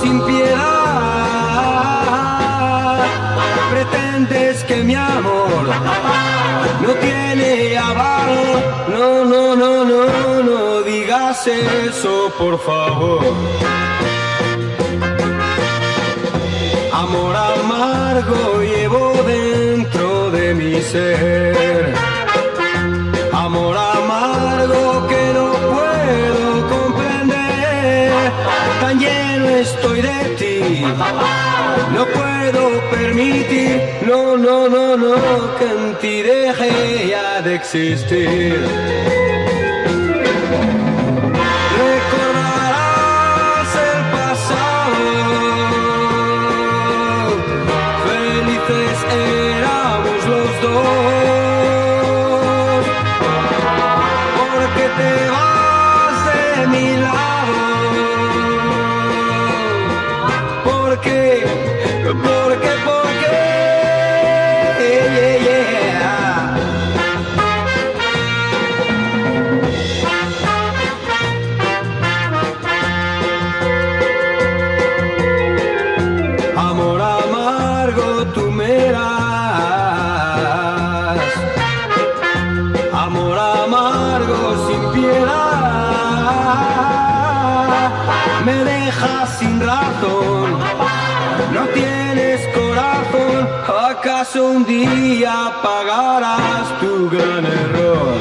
sin piedad. Pretendes que mi amor no tiene aval. No, no, no, no, no digas eso, por favor. Amor amargo llevo dentro de mi ser. Estoy de ti. No puedo permitir, no, no, no, no, que en ti deje ya de existir. Recordarás el pasado. Felices sin razón. No tienes corazón. ¿Acaso un día pagarás tu gran error?